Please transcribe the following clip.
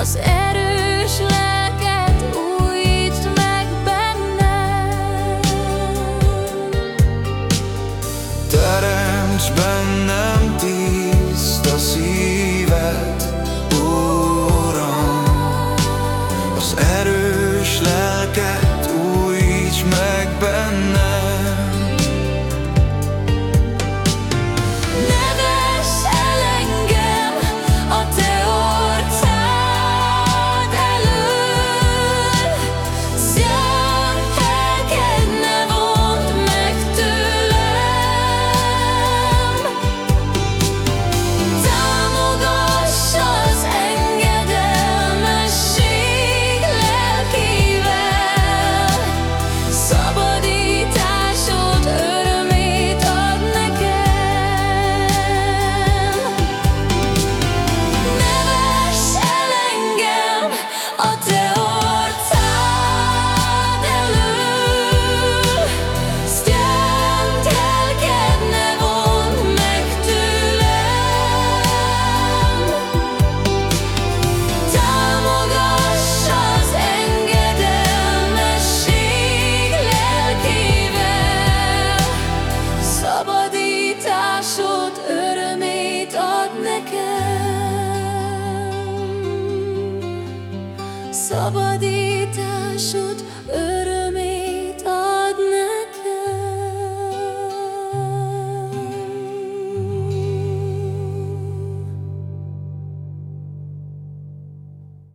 az erős lelket újítsd meg bennem Teremts bennem Sabah değil taşın